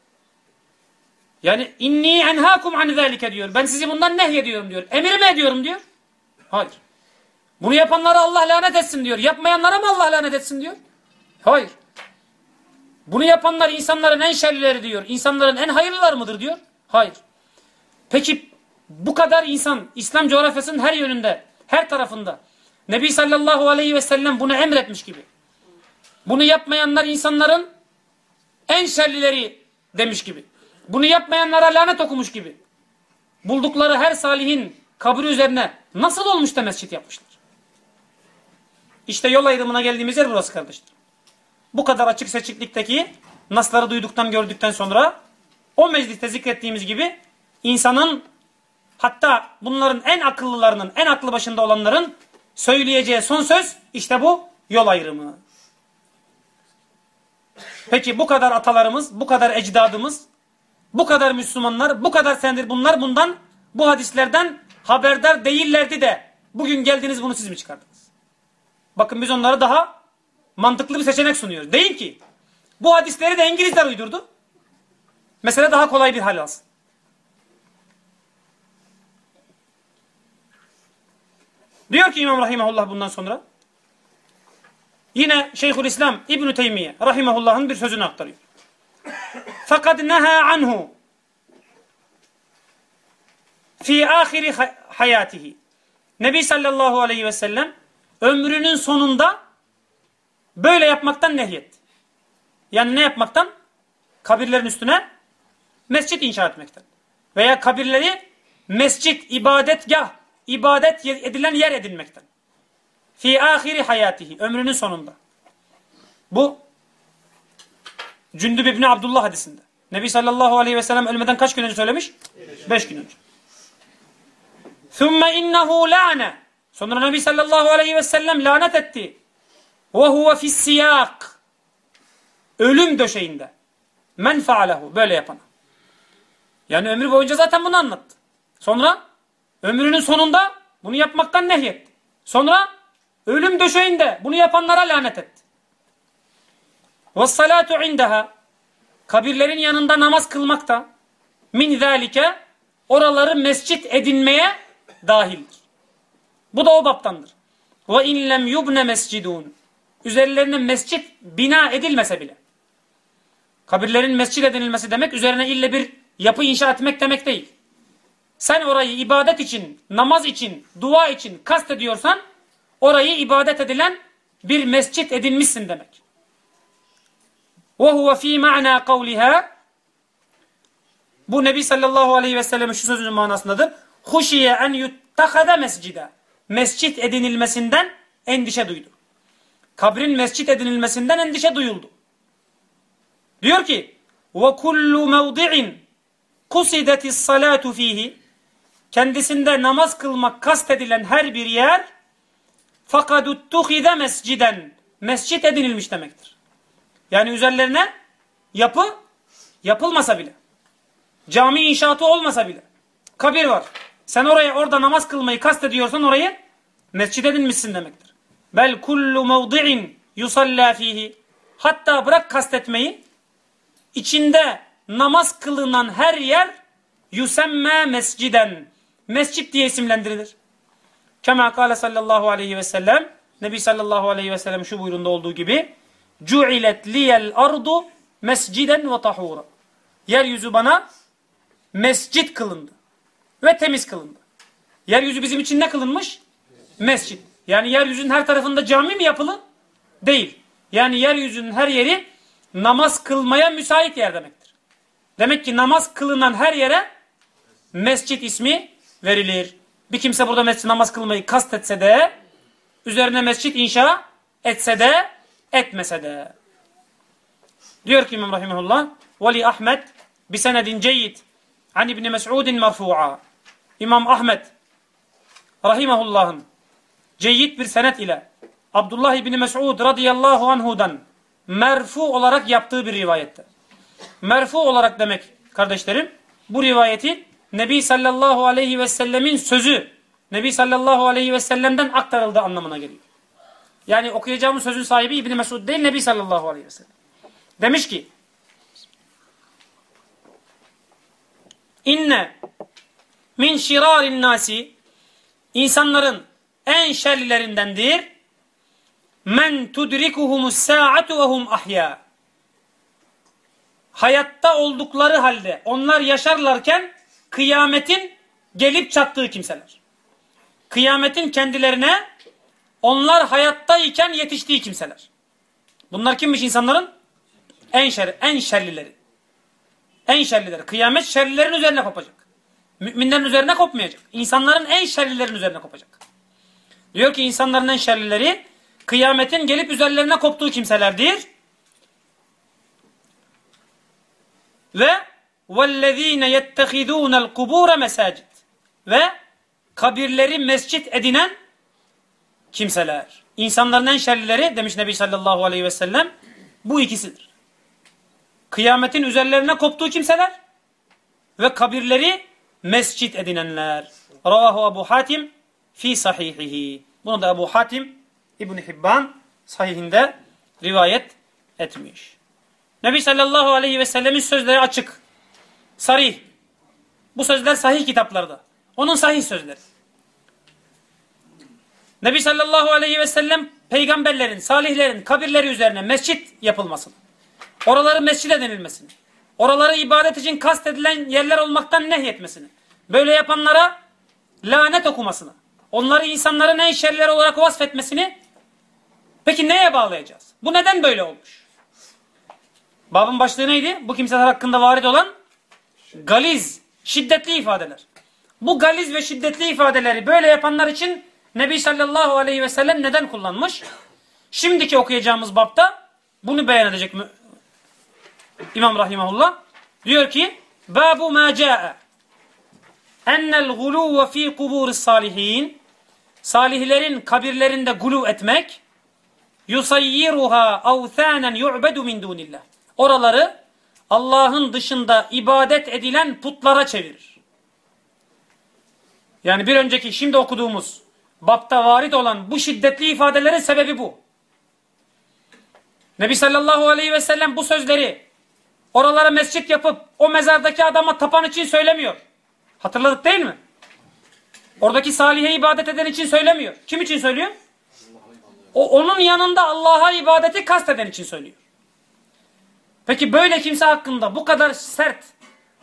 Yani inni enhakum an zalike diyor. Ben sizi bundan nehyediyorum diyor. Emir mi ediyorum diyor. Hayır. Bunu yapanlara Allah lanet etsin diyor. Yapmayanlara mı Allah lanet etsin diyor. Hayır. Bunu yapanlar insanların en şerlileri diyor. İnsanların en hayırlıları mıdır diyor. Hayır. Peki bu kadar insan İslam coğrafyasının her yönünde, her tarafında Nebi sallallahu aleyhi ve sellem bunu emretmiş gibi. Bunu yapmayanlar insanların en şerlileri demiş gibi. Bunu yapmayanlara lanet okumuş gibi. Buldukları her salihin kabri üzerine nasıl olmuş da mescit yapmışlar. İşte yol ayrımına geldiğimiz yer burası kardeşler. Bu kadar açık seçiklikteki nasları duyduktan gördükten sonra o mecliste zikrettiğimiz gibi insanın hatta bunların en akıllılarının en aklı başında olanların söyleyeceği son söz işte bu yol ayrımı. Peki bu kadar atalarımız, bu kadar ecdadımız bu kadar Müslümanlar, bu kadar senedir bunlar bundan, bu hadislerden haberdar değillerdi de bugün geldiniz bunu siz mi çıkardınız? Bakın biz onlara daha mantıklı bir seçenek sunuyoruz. Değil ki. Bu hadisleri de İngilizler uydurdu. Mesela daha kolay bir hal alsın. Diyor ki İmam Rahimahullah bundan sonra. Yine Şeyhülislam İbn-i Teymiye Rahimahullah'ın bir sözünü aktarıyor. Fakat neha anhu fi ahiri hayatihi. Nebi sallallahu aleyhi ve sellem ömrünün sonunda böyle yapmaktan nehyetti. Yani ne yapmaktan? Kabirlerin üstüne mescit inşa etmekten. Veya kabirleri mescit, ibadetgah, ibadet edilen yer edinmekten. Fi ahiri hayatihi. Ömrünün sonunda. Bu Cündüb İbni Abdullah hadisinde. Nebi sallallahu aleyhi ve sellem ölmeden kaç gün önce söylemiş? Beş gün önce. ثُمَّ اِنَّهُ لَعْنَ Sonra Nebi sallallahu aleyhi ve sellem lanet etti. وَهُوَ فِي السِّيَاقِ Ölüm döşeğinde. Men faalehu. Böyle yapana. Yani ömrü boyunca zaten bunu anlattı. Sonra ömrünün sonunda bunu yapmaktan nehyetti. Sonra Ölüm döşeğinde bunu yapanlara lanet et. Vessalatu indaha kabirlerin yanında namaz kılmak da min zalike oraları mescit edinmeye dahildir. Bu da o baptandır. Ve in lem yubne mescidun üzerlerine mescit bina edilmese bile. Kabirlerin mescit edinilmesi demek üzerine ille bir yapı inşa etmek demek değil. Sen orayı ibadet için, namaz için, dua için kast ediyorsan orayı ibadet edilen bir mescit edinmişsin demek. وَهُوَ ف۪ي مَعْنَا قَوْلِهَا Bu Nebi sallallahu aleyhi ve sellem'in şu sözünün manasındadır. خُشِيَ en يُتَّخَذَ mescide. Mescit edinilmesinden endişe duydu. Kabrin mescit edinilmesinden endişe duyuldu. Diyor ki وَكُلُّ مَوْضِعٍ قُسِدَتِ الصَّلَاتُ ف۪يهِ Kendisinde namaz kılmak kastedilen her bir yer فَقَدُ اتُّخِذَ mesciden Mescit edinilmiş demektir. Yani üzerlerine yapı yapılmasa bile. Cami inşaatı olmasa bile. Kabir var. Sen oraya orada namaz kılmayı kastediyorsan orayı mescid edinmişsin demektir. Bel kullu mevdi'in yusalla fihi. Hatta bırak kastetmeyi içinde namaz kılınan her yer yusemme mesciden. Mescit diye isimlendirilir. Kema kâle sallallahu aleyhi ve sellem Nebi sallallahu aleyhi ve sellem şu buyruğunda olduğu gibi Cu'ilet liyel ardu mesciden ve tahura. Yeryüzü bana mescit kılındı. Ve temiz kılındı. Yeryüzü bizim için ne kılınmış? Mescit. Yani yeryüzünün her tarafında cami mi yapılı? Değil. Yani yeryüzünün her yeri namaz kılmaya müsait yer demektir. Demek ki namaz kılınan her yere mescit ismi verilir. Bir kimse burada mescid namaz kılmayı kastetse de üzerine mescit inşa etse de etmese de. Diyor ki İmam Rahimahullah Veli Ahmet bi senedin ceyyid an İbni Mes'udin merfu'a İmam Ahmet Rahimahullah'ın ceyyid bir senet ile Abdullah İbni Mes'ud radıyallahu anhudan merfu olarak yaptığı bir rivayette. Merfu olarak demek kardeşlerim bu rivayeti Nebi sallallahu aleyhi ve sellemin sözü Nebi sallallahu aleyhi ve sellem'den aktarıldığı anlamına geliyor. Yani okuyacağımız sözün sahibi İbni Mesud değil Nebi sallallahu aleyhi ve sellem. Demiş ki İnne min şirarin nasi insanların en şerlilerindendir men tudrikuhumus sa'atu ve hum ahya hayatta oldukları halde onlar yaşarlarken kıyametin gelip çattığı kimseler. Kıyametin kendilerine onlar hayattayken yetiştiği kimseler. Bunlar kimmiş insanların? En şer, en şerlileri. En şerlileri. Kıyamet şerlilerin üzerine kopacak. Müminlerin üzerine kopmayacak. İnsanların en şerlilerin üzerine kopacak. Diyor ki insanların en şerlileri kıyametin gelip üzerlerine koptuğu kimselerdir. Ve وَالَّذ۪ينَ يَتَّخِذُونَ الْقُبُورَ mesacid Ve kabirleri mescit edinen kimseler. İnsanların en şerlileri demiş Nebi sallallahu aleyhi ve sellem bu ikisidir. Kıyametin üzerlerine koptuğu kimseler ve kabirleri mescit edinenler. Ravahu Ebu Hatim fi sahihihi. Bunu da Ebu Hatim İbn Hibban sahihinde rivayet etmiş. Nebi sallallahu aleyhi ve sellemin sözleri açık. Sarih. Bu sözler sahih kitaplarda. Onun sahih sözleri. Nebi sallallahu aleyhi ve sellem peygamberlerin, salihlerin kabirleri üzerine mescit yapılmasını, oraları mescid edinilmesini, oraları ibadet için kastedilen yerler olmaktan nehyetmesini, böyle yapanlara lanet okumasını, onları insanların en şerleri olarak vasfetmesini peki neye bağlayacağız? Bu neden böyle olmuş? Babın başlığı neydi? Bu kimseler hakkında varit olan galiz, şiddetli ifadeler. Bu galiz ve şiddetli ifadeleri böyle yapanlar için Nebi sallallahu aleyhi ve sellem neden kullanmış? Şimdiki okuyacağımız bapta bunu beyan edecek mi? İmam Rahimahullah. Diyor ki Babu ma ca'e ennel guluve fi kuburis salihin salihlerin kabirlerinde gulu etmek yusayyiruha avthanen yu'bedu min dunillah. Oraları Allah'ın dışında ibadet edilen putlara çevirir. Yani bir önceki şimdi okuduğumuz bapta varit olan bu şiddetli ifadelerin sebebi bu. Nebi sallallahu aleyhi ve sellem bu sözleri oralara mescit yapıp o mezardaki adama tapan için söylemiyor. Hatırladık değil mi? Oradaki salihe ibadet eden için söylemiyor. Kim için söylüyor? O onun yanında Allah'a ibadeti kasteden için söylüyor. Peki böyle kimse hakkında bu kadar sert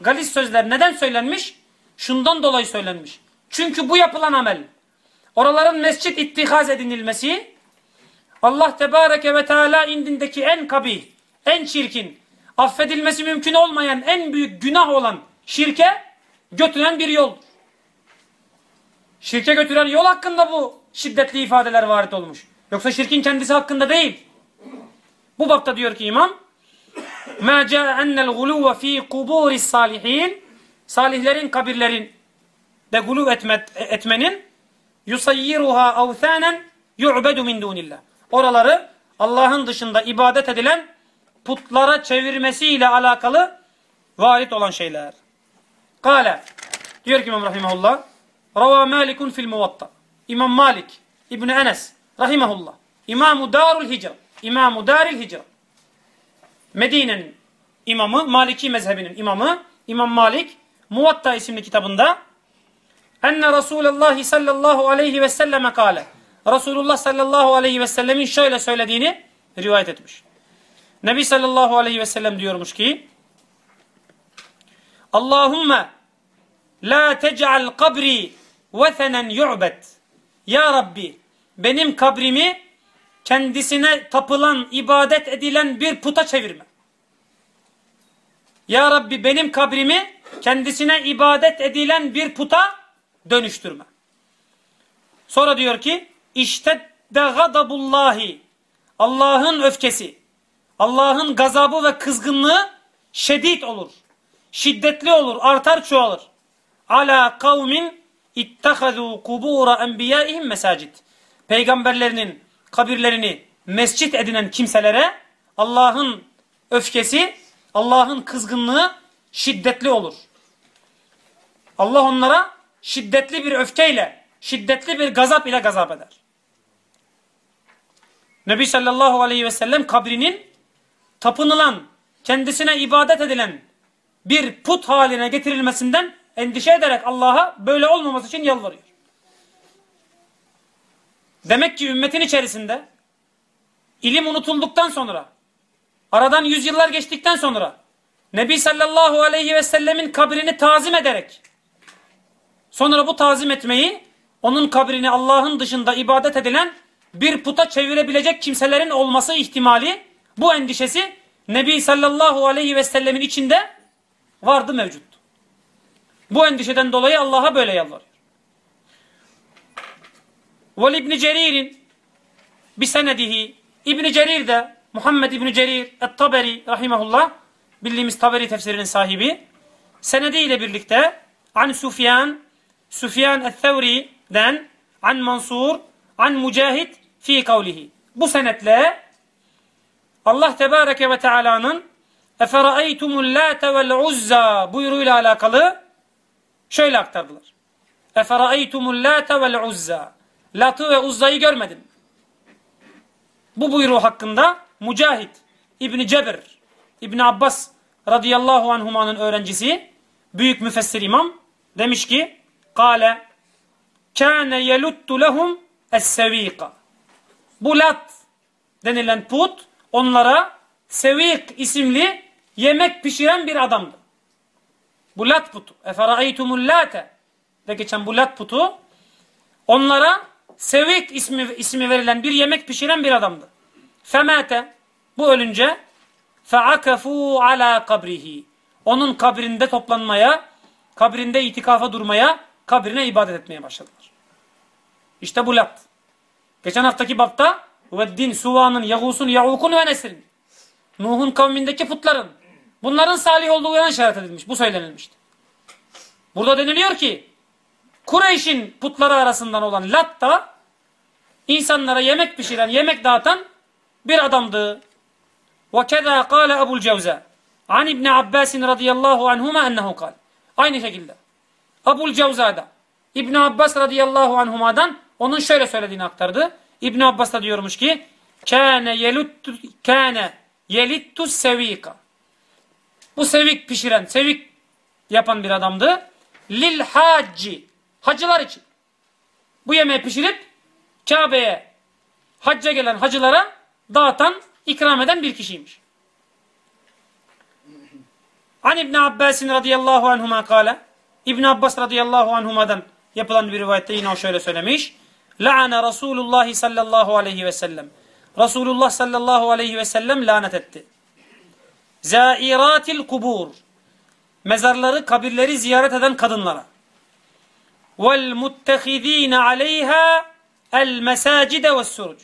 galis sözler neden söylenmiş? Şundan dolayı söylenmiş. Çünkü bu yapılan amel, oraların mescit ittihaz edinilmesi, Allah Tebareke ve Teala indindeki en kabih, en çirkin, affedilmesi mümkün olmayan en büyük günah olan şirke götüren bir yoldur. Şirke götüren yol hakkında bu şiddetli ifadeler varit olmuş. Yoksa şirkin kendisi hakkında değil. Bu bapta diyor ki imam مَا جَاءَ اَنَّ الْغُلُوَ ف۪ي قُبُورِ الصَّالِح۪ينَ Salihlerin kabirlerin de gulu etme, etmenin yusayyiruha avthanen yu'bedu min dunillah. Oraları Allah'ın dışında ibadet edilen putlara çevirmesiyle alakalı varit olan şeyler. Kale diyor ki İmam Rahimahullah Rava Malikun fil muvatta. İmam Malik İbni Enes Rahimahullah. İmamu Darul Hicra. İmamu Daril Hicra. Medine'nin imamı, Maliki mezhebinin imamı İmam Malik Muvatta isimli kitabında enne Resulullah sallallahu aleyhi ve selleme kale Resulullah sallallahu aleyhi ve sellemin şöyle söylediğini rivayet etmiş. Nebi sallallahu aleyhi ve sellem diyormuş ki Allahümme la tec'al kabri vethenen yu'bed Ya Rabbi benim kabrimi kendisine tapılan, ibadet edilen bir puta çevirme. Ya Rabbi benim kabrimi kendisine ibadet edilen bir puta dönüştürme. Sonra diyor ki işte gadabullahi Allah'ın öfkesi, Allah'ın gazabı ve kızgınlığı şiddet olur. Şiddetli olur, artar çoğalır. Ala kavmin ittehadu kubura enbiyaihim mesacid. Peygamberlerinin kabirlerini mescit edinen kimselere Allah'ın öfkesi, Allah'ın kızgınlığı şiddetli olur. Allah onlara şiddetli bir öfkeyle, şiddetli bir gazap ile gazap eder. Nebi sallallahu aleyhi ve sellem kabrinin tapınılan, kendisine ibadet edilen bir put haline getirilmesinden endişe ederek Allah'a böyle olmaması için yalvarıyor. Demek ki ümmetin içerisinde ilim unutulduktan sonra, aradan yüzyıllar geçtikten sonra Nebi sallallahu aleyhi ve sellemin kabrini tazim ederek sonra bu tazim etmeyi onun kabrini Allah'ın dışında ibadet edilen bir puta çevirebilecek kimselerin olması ihtimali bu endişesi Nebi sallallahu aleyhi ve sellemin içinde vardı mevcut. Bu endişeden dolayı Allah'a böyle yalvarıyor. Vel İbni Cerir'in bir senedihi. İbni Cerir de Muhammed İbni Cerir Et-Taberi rahimahullah bildiğimiz Taberi tefsirinin sahibi. Senediyle birlikte An Sufyan Sufyan el-Thevri'den An Mansur An Mücahit fi kavlihi. Bu senetle Allah Tebareke ve Teala'nın Efera'eytumul lâte vel uzza buyruğuyla alakalı şöyle aktardılar. Efera'eytumul lâte vel uzza Lat'ı ve Uzza'yı görmedin. Bu buyruğu hakkında Mücahit İbni Cebir İbni Abbas radıyallahu anhumanın öğrencisi büyük müfessir imam demiş ki Kale kâne yeluttu lehum es-sevîka Bu lat denilen put onlara sevik isimli yemek pişiren bir adamdı. Bu lat putu. Efera'eytumul late de geçen bu lat putu onlara sevik ismi, ismi verilen bir yemek pişiren bir adamdı. Femate bu ölünce feakafu ala kabrihi onun kabrinde toplanmaya, kabrinde itikafa durmaya, kabrine ibadet etmeye başladılar. İşte bu lat. Geçen haftaki bapta Veddin, Suva'nın, Yagus'un, Ya'uk'un ve Nesr'in. Nuh'un kavmindeki putların. Bunların salih olduğu işaret edilmiş. Bu söylenilmişti. Burada deniliyor ki Kureyş'in putları arasından olan Lat da insanlara yemek pişiren, yemek dağıtan bir adamdı. وَكَذَا قَالَ أَبُو الْجَوْزَى An İbni Abbasin radıyallahu anhuma ennehu kal. Aynı şekilde. Abul Cevza'da İbn Abbas radıyallahu anhumadan onun şöyle söylediğini aktardı. İbn Abbas da diyormuş ki kâne yeluttu kâne yelittu sevika. Bu sevik pişiren, sevik yapan bir adamdı. Lil hacci. Hacılar için. Bu yemeği pişirip Kabe'ye hacca gelen hacılara dağıtan, ikram eden bir kişiymiş. An İbn Abbasin radıyallahu anhuma kâle. İbn Abbas radıyallahu anhuma'dan yapılan bir rivayette yine o şöyle söylemiş. La'ane Resulullah sallallahu aleyhi ve sellem. Resulullah sallallahu aleyhi ve sellem lanet etti. Zairatil kubur. Mezarları, kabirleri ziyaret eden kadınlara. Vel muttehidine aleyha el mesacide ve suruc.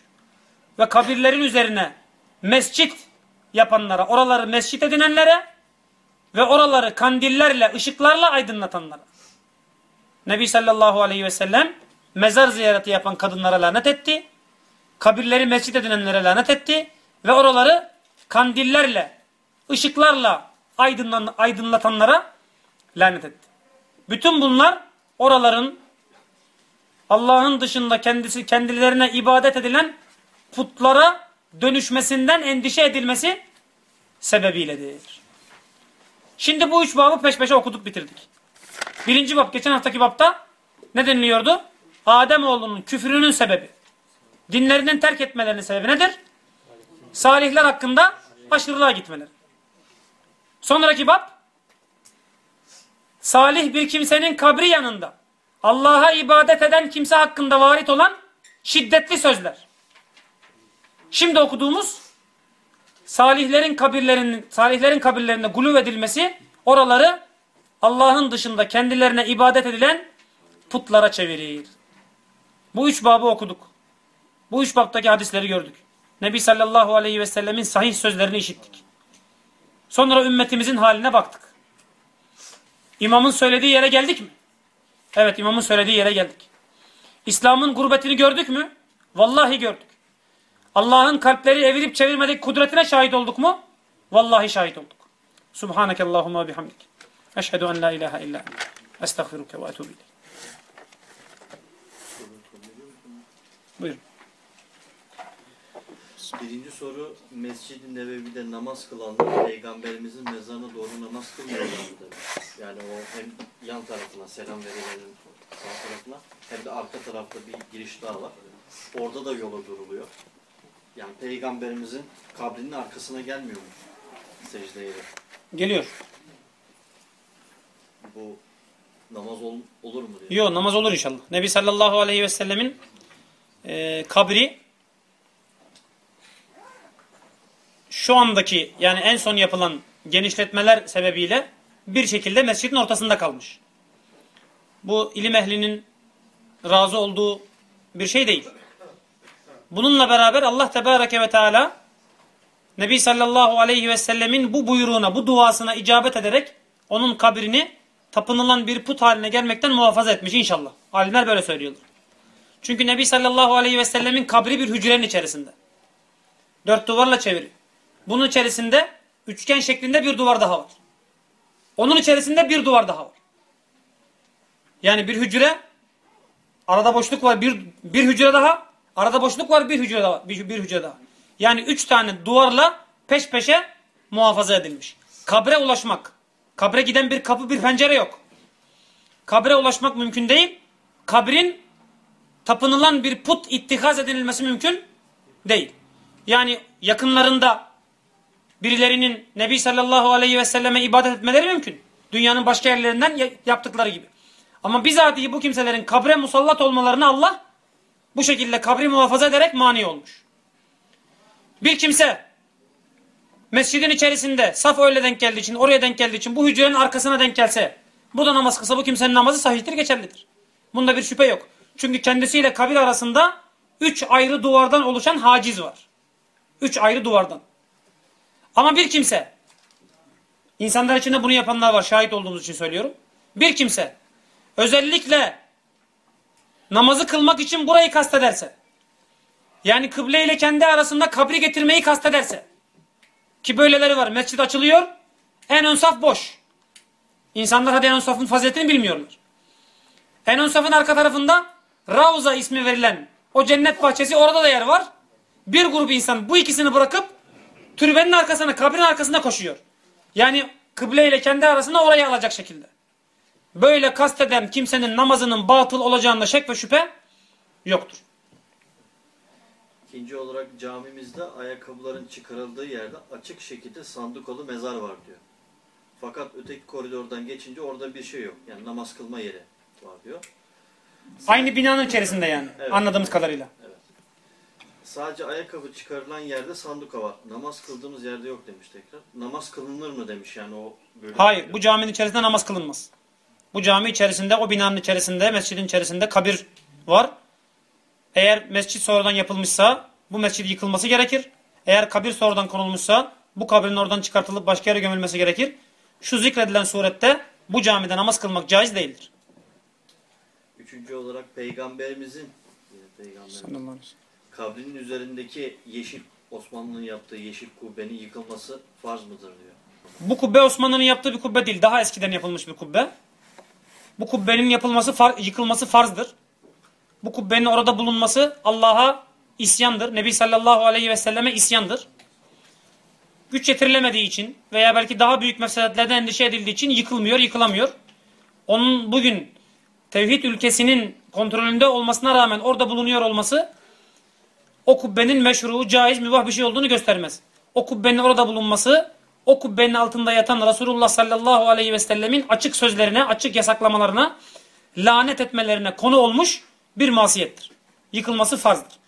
Ve kabirlerin üzerine mescit yapanlara, oraları mescit edinenlere ve oraları kandillerle, ışıklarla aydınlatanlara. Nebi sallallahu aleyhi ve sellem mezar ziyareti yapan kadınlara lanet etti. Kabirleri mescit edinenlere lanet etti. Ve oraları kandillerle, ışıklarla aydınlan, aydınlatanlara lanet etti. Bütün bunlar oraların Allah'ın dışında kendisi kendilerine ibadet edilen putlara dönüşmesinden endişe edilmesi sebebiyledir. Şimdi bu üç babı peş peşe okuduk bitirdik. Birinci bab geçen haftaki babda ne deniliyordu? Ademoğlunun küfrünün sebebi. Dinlerinin terk etmelerinin sebebi nedir? Salihler hakkında aşırılığa gitmeleri. Sonraki bab salih bir kimsenin kabri yanında Allah'a ibadet eden kimse hakkında varit olan şiddetli sözler. Şimdi okuduğumuz salihlerin kabirlerinin salihlerin kabirlerinde guluv edilmesi oraları Allah'ın dışında kendilerine ibadet edilen putlara çevirir. Bu üç babı okuduk. Bu üç babtaki hadisleri gördük. Nebi sallallahu aleyhi ve sellemin sahih sözlerini işittik. Sonra ümmetimizin haline baktık. İmamın söylediği yere geldik mi? Evet imamın söylediği yere geldik. İslam'ın gurbetini gördük mü? Vallahi gördük. Allah'ın kalpleri evirip çevirmedik kudretine şahit olduk mu? Vallahi şahit olduk. Subhaneke Allahumma bihamdik. Eşhedü en la ilahe illa estağfiruke ve ileyh. Buyurun. Birinci soru Mescid-i Nebevi'de namaz kılanlar peygamberimizin mezarına doğru namaz kılmıyorlar mı demiş. Yani o hem yan tarafına selam verilenin sağ tarafına hem de arka tarafta bir giriş daha var. Orada da yola duruluyor. Yani peygamberimizin kabrinin arkasına gelmiyor mu secdeye? Geliyor. Bu namaz ol, olur mu diye. Yok namaz olur inşallah. Nebi sallallahu aleyhi ve sellemin e, kabri şu andaki yani en son yapılan genişletmeler sebebiyle bir şekilde mescidin ortasında kalmış. Bu ilim ehlinin razı olduğu bir şey değil. Bununla beraber Allah Tebareke ve Teala Nebi sallallahu aleyhi ve sellemin bu buyruğuna, bu duasına icabet ederek onun kabrini tapınılan bir put haline gelmekten muhafaza etmiş inşallah. Alimler böyle söylüyorlar. Çünkü Nebi sallallahu aleyhi ve sellemin kabri bir hücrenin içerisinde. Dört duvarla çeviri. Bunun içerisinde üçgen şeklinde bir duvar daha var. Onun içerisinde bir duvar daha var. Yani bir hücre arada boşluk var bir, bir hücre daha arada boşluk var bir hücre daha bir, bir hücre daha. Yani üç tane duvarla peş peşe muhafaza edilmiş. Kabre ulaşmak. Kabre giden bir kapı bir pencere yok. Kabre ulaşmak mümkün değil. Kabrin tapınılan bir put ittihaz edilmesi mümkün değil. Yani yakınlarında birilerinin Nebi sallallahu aleyhi ve selleme ibadet etmeleri mümkün. Dünyanın başka yerlerinden ya- yaptıkları gibi. Ama bizatihi bu kimselerin kabre musallat olmalarını Allah bu şekilde kabri muhafaza ederek mani olmuş. Bir kimse mescidin içerisinde saf öyle denk geldiği için, oraya denk geldiği için bu hücrenin arkasına denk gelse, bu da namaz kılsa bu kimsenin namazı sahihtir, geçerlidir. Bunda bir şüphe yok. Çünkü kendisiyle kabir arasında üç ayrı duvardan oluşan haciz var. Üç ayrı duvardan. Ama bir kimse, insanlar içinde bunu yapanlar var, şahit olduğumuz için söylüyorum. Bir kimse, özellikle namazı kılmak için burayı kastederse, yani kıble ile kendi arasında kabri getirmeyi kastederse, ki böyleleri var, mescid açılıyor, en ön saf boş. İnsanlar hadi en ön safın faziletini bilmiyorlar. En ön safın arka tarafında Ravza ismi verilen o cennet bahçesi orada da yer var. Bir grup insan bu ikisini bırakıp türbenin arkasına, kabrin arkasına koşuyor. Yani kıble ile kendi arasında orayı alacak şekilde. Böyle kasteden kimsenin namazının batıl olacağında şek ve şüphe yoktur. İkinci olarak camimizde ayakkabıların çıkarıldığı yerde açık şekilde sandukalı mezar var diyor. Fakat öteki koridordan geçince orada bir şey yok. Yani namaz kılma yeri var diyor. Aynı binanın içerisinde yani Evet. anladığımız kadarıyla. Sadece ayakkabı çıkarılan yerde sanduka var. Namaz kıldığımız yerde yok demiş tekrar. Namaz kılınır mı demiş yani o bölüm. Hayır bu caminin içerisinde namaz kılınmaz. Bu cami içerisinde o binanın içerisinde mescidin içerisinde kabir var. Eğer mescit sonradan yapılmışsa bu mescid yıkılması gerekir. Eğer kabir sonradan konulmuşsa bu kabrin oradan çıkartılıp başka yere gömülmesi gerekir. Şu zikredilen surette bu camide namaz kılmak caiz değildir. Üçüncü olarak peygamberimizin peygamberin kabrinin üzerindeki yeşil Osmanlı'nın yaptığı yeşil kubbenin yıkılması farz mıdır diyor. Bu kubbe Osmanlı'nın yaptığı bir kubbe değil. Daha eskiden yapılmış bir kubbe. Bu kubbenin yapılması, far, yıkılması farzdır. Bu kubbenin orada bulunması Allah'a isyandır. Nebi sallallahu aleyhi ve selleme isyandır. Güç yetirilemediği için veya belki daha büyük meselelerde endişe edildiği için yıkılmıyor, yıkılamıyor. Onun bugün tevhid ülkesinin kontrolünde olmasına rağmen orada bulunuyor olması o kubbenin meşru, caiz, mübah bir şey olduğunu göstermez. O kubbenin orada bulunması, o kubbenin altında yatan Resulullah sallallahu aleyhi ve sellemin açık sözlerine, açık yasaklamalarına, lanet etmelerine konu olmuş bir masiyettir. Yıkılması farzdır.